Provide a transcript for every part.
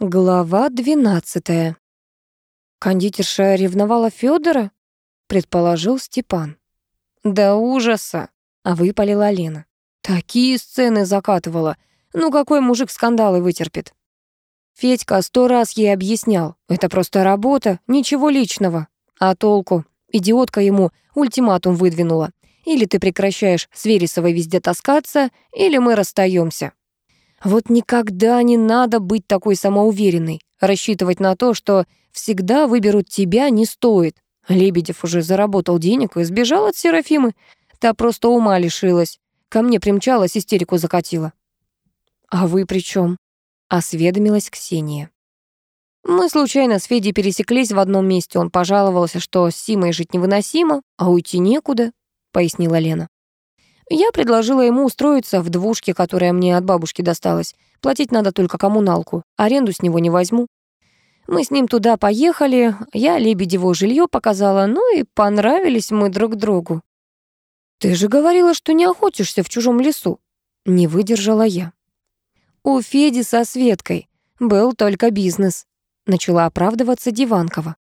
Глава двенадцатая. Кондитерша ревновала Федора, предположил Степан. Да ужаса, а выпалила Лена. Такие сцены закатывала. Ну какой мужик скандалы вытерпит? Федька сто раз ей объяснял. Это просто работа, ничего личного. А толку? Идиотка ему ультиматум выдвинула. Или ты прекращаешь с Вересовой везде таскаться, или мы расстаемся. Вот никогда не надо быть такой самоуверенной. Рассчитывать на то, что всегда выберут тебя, не стоит. Лебедев уже заработал денег и сбежал от Серафимы. Та просто ума лишилась. Ко мне примчалась, истерику закатила. «А вы при чем? осведомилась Ксения. Мы случайно с Федей пересеклись в одном месте. Он пожаловался, что с Симой жить невыносимо, а уйти некуда, пояснила Лена. Я предложила ему устроиться в двушке, которая мне от бабушки досталась. Платить надо только коммуналку, аренду с него не возьму. Мы с ним туда поехали, я Лебедеву жилье показала, ну и понравились мы друг другу. «Ты же говорила, что не охотишься в чужом лесу», — не выдержала я. «У Феди со Светкой был только бизнес», — начала оправдываться Диванкова.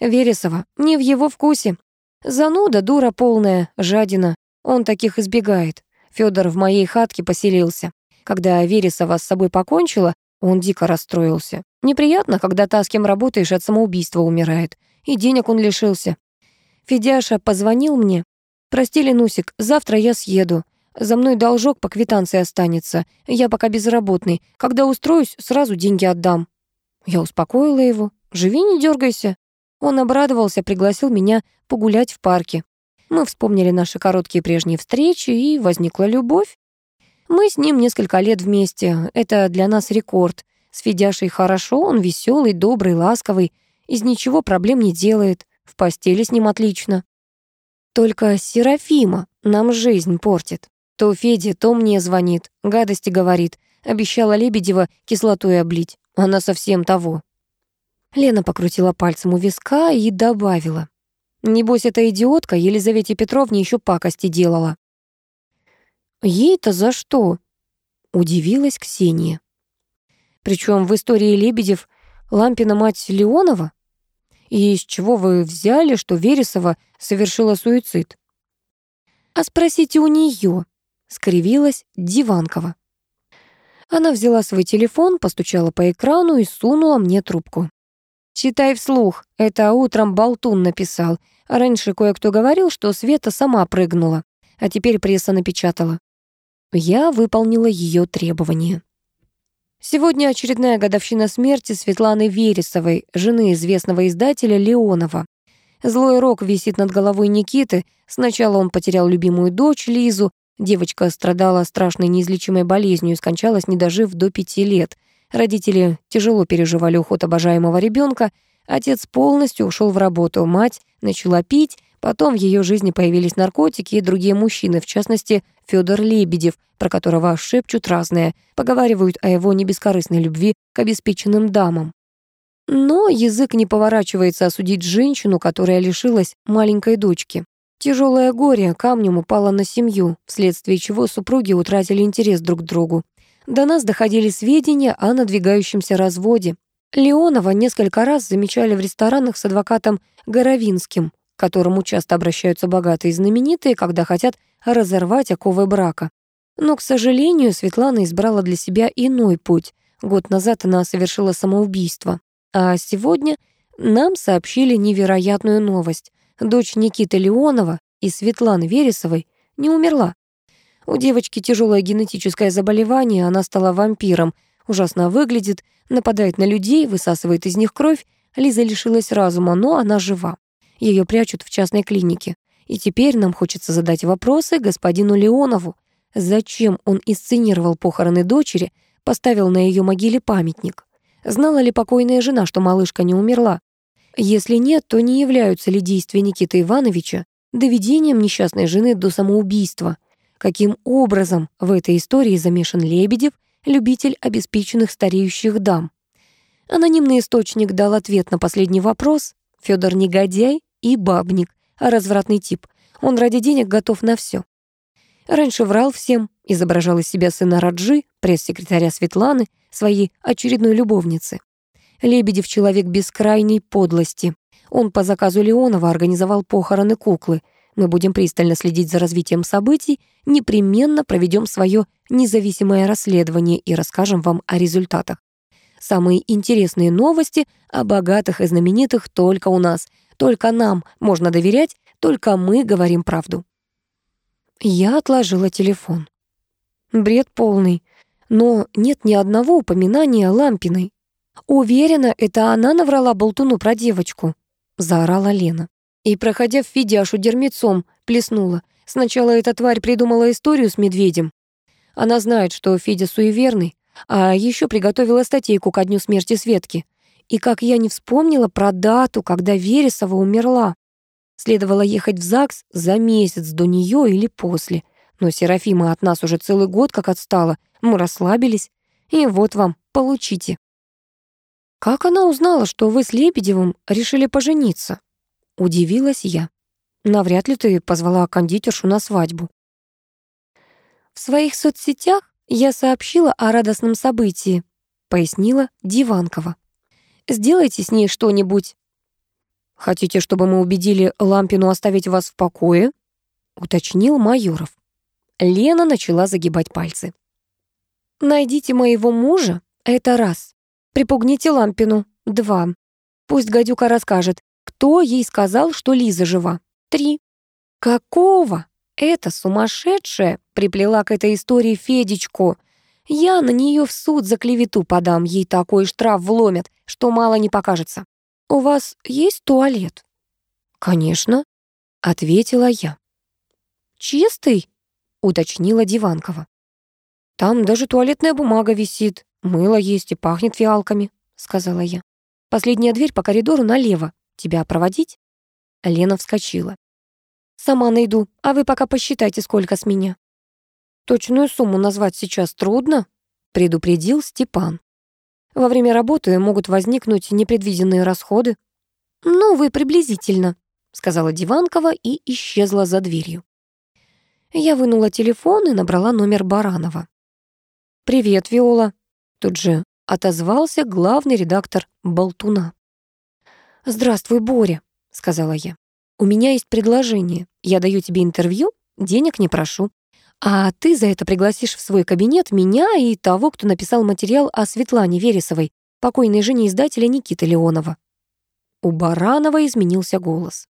Вересова не в его вкусе. Зануда, дура полная, жадина. Он таких избегает. Федор в моей хатке поселился. Когда Вересова с собой покончила, он дико расстроился. Неприятно, когда та, с кем работаешь, от самоубийства умирает. И денег он лишился. Федяша позвонил мне. «Прости, Ленусик, завтра я съеду. За мной должок по квитанции останется. Я пока безработный. Когда устроюсь, сразу деньги отдам». Я успокоила его. «Живи, не дергайся». Он обрадовался, пригласил меня погулять в парке. Мы вспомнили наши короткие прежние встречи, и возникла любовь. Мы с ним несколько лет вместе. Это для нас рекорд. С Федяшей хорошо, он веселый, добрый, ласковый. Из ничего проблем не делает. В постели с ним отлично. Только Серафима нам жизнь портит. То Феде, то мне звонит, гадости говорит. Обещала Лебедева кислотой облить. Она совсем того. Лена покрутила пальцем у виска и добавила. Небось, эта идиотка Елизавете Петровне еще пакости делала. «Ей-то за что?» — удивилась Ксения. Причем в истории Лебедев Лампина мать Леонова? И из чего вы взяли, что Вересова совершила суицид? А спросите у нее, скривилась Диванкова. Она взяла свой телефон, постучала по экрану и сунула мне трубку. «Читай вслух. Это утром Болтун написал. Раньше кое-кто говорил, что Света сама прыгнула, а теперь пресса напечатала». Я выполнила ее требования. Сегодня очередная годовщина смерти Светланы Вересовой, жены известного издателя Леонова. Злой рок висит над головой Никиты. Сначала он потерял любимую дочь Лизу. Девочка страдала страшной неизлечимой болезнью и скончалась, не дожив до пяти лет — Родители тяжело переживали уход обожаемого ребенка. Отец полностью ушел в работу, мать начала пить, потом в ее жизни появились наркотики и другие мужчины, в частности, Федор Лебедев, про которого шепчут разное, поговаривают о его небескорыстной любви к обеспеченным дамам. Но язык не поворачивается осудить женщину, которая лишилась маленькой дочки. Тяжелое горе камнем упало на семью, вследствие чего супруги утратили интерес друг к другу. До нас доходили сведения о надвигающемся разводе. Леонова несколько раз замечали в ресторанах с адвокатом Горовинским, к которому часто обращаются богатые и знаменитые, когда хотят разорвать оковы брака. Но, к сожалению, Светлана избрала для себя иной путь. Год назад она совершила самоубийство. А сегодня нам сообщили невероятную новость. Дочь Никиты Леонова и Светланы Вересовой не умерла. У девочки тяжелое генетическое заболевание, она стала вампиром, ужасно выглядит, нападает на людей, высасывает из них кровь. Лиза лишилась разума, но она жива. Ее прячут в частной клинике. И теперь нам хочется задать вопросы господину Леонову. Зачем он инсценировал похороны дочери, поставил на ее могиле памятник? Знала ли покойная жена, что малышка не умерла? Если нет, то не являются ли действия Никиты Ивановича доведением несчастной жены до самоубийства? Каким образом в этой истории замешан Лебедев, любитель обеспеченных стареющих дам. Анонимный источник дал ответ на последний вопрос. Федор негодяй и бабник, а развратный тип. Он ради денег готов на все. Раньше врал всем, изображал из себя сына Раджи, пресс-секретаря Светланы, своей очередной любовницы. Лебедев — человек бескрайней подлости. Он по заказу Леонова организовал похороны куклы. Мы будем пристально следить за развитием событий, непременно проведем свое независимое расследование и расскажем вам о результатах. Самые интересные новости о богатых и знаменитых только у нас. Только нам можно доверять, только мы говорим правду. Я отложила телефон. Бред полный. Но нет ни одного упоминания Лампиной. Уверена, это она наврала болтуну про девочку. Заорала Лена. И, проходя в Федяшу дермецом, плеснула. Сначала эта тварь придумала историю с медведем. Она знает, что Федя суеверный, а еще приготовила статейку ко дню смерти Светки. И как я не вспомнила про дату, когда Вересова умерла. Следовало ехать в ЗАГС за месяц до нее или после. Но Серафима от нас уже целый год как отстала. Мы расслабились. И вот вам, получите. «Как она узнала, что вы с Лебедевым решили пожениться?» Удивилась я. «Навряд ли ты позвала кондитершу на свадьбу». В своих соцсетях я сообщила о радостном событии, пояснила Диванкова. «Сделайте с ней что-нибудь». «Хотите, чтобы мы убедили Лампину оставить вас в покое?» уточнил Майоров. Лена начала загибать пальцы. «Найдите моего мужа, это раз. Припугните Лампину. Два. Пусть гадюка расскажет, кто ей сказал, что Лиза жива. Три. Какого? Эта сумасшедшая приплела к этой истории Федечку. Я на нее в суд за клевету подам, ей такой штраф вломят, что мало не покажется. У вас есть туалет? Конечно, ответила я. Чистый? уточнила Диванкова. Там даже туалетная бумага висит, «Мыло есть и пахнет фиалками», — сказала я. «Последняя дверь по коридору налево. Тебя проводить?» Лена вскочила. «Сама найду, а вы пока посчитайте, сколько с меня». «Точную сумму назвать сейчас трудно», — предупредил Степан. «Во время работы могут возникнуть непредвиденные расходы». «Ну, вы приблизительно», — сказала Диванкова и исчезла за дверью. Я вынула телефон и набрала номер Баранова. «Привет, Виола», Тут же отозвался главный редактор «Болтуна». «Здравствуй, Боря», — сказала я. «У меня есть предложение. Я даю тебе интервью, денег не прошу. А ты за это пригласишь в свой кабинет меня и того, кто написал материал о Светлане Вересовой, покойной жене издателя Никиты Леонова». У Баранова изменился голос.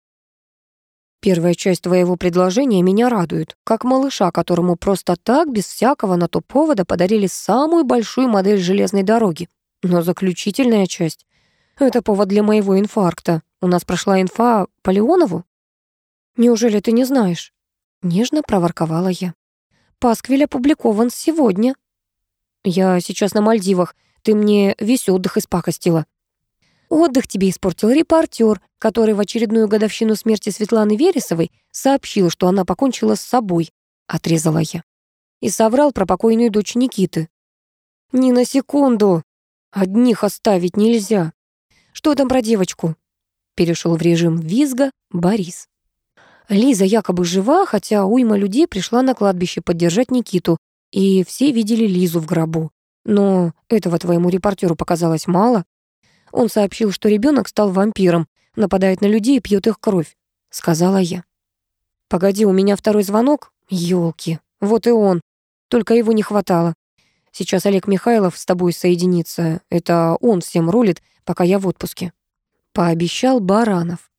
Первая часть твоего предложения меня радует, как малыша, которому просто так, без всякого на то повода, подарили самую большую модель железной дороги. Но заключительная часть — это повод для моего инфаркта. У нас прошла инфа по Леонову? Неужели ты не знаешь? Нежно проворковала я. Пасквиль опубликован сегодня. Я сейчас на Мальдивах. Ты мне весь отдых испакостила. Отдых тебе испортил репортер, который в очередную годовщину смерти Светланы Вересовой сообщил, что она покончила с собой, отрезала я. И соврал про покойную дочь Никиты. Ни на секунду. Одних оставить нельзя. Что там про девочку? Перешел в режим визга Борис. Лиза якобы жива, хотя уйма людей пришла на кладбище поддержать Никиту, и все видели Лизу в гробу. Но этого твоему репортеру показалось мало. Он сообщил, что ребенок стал вампиром, нападает на людей и пьет их кровь», — сказала я. «Погоди, у меня второй звонок? Ёлки, вот и он. Только его не хватало. Сейчас Олег Михайлов с тобой соединится. Это он всем рулит, пока я в отпуске». Пообещал Баранов.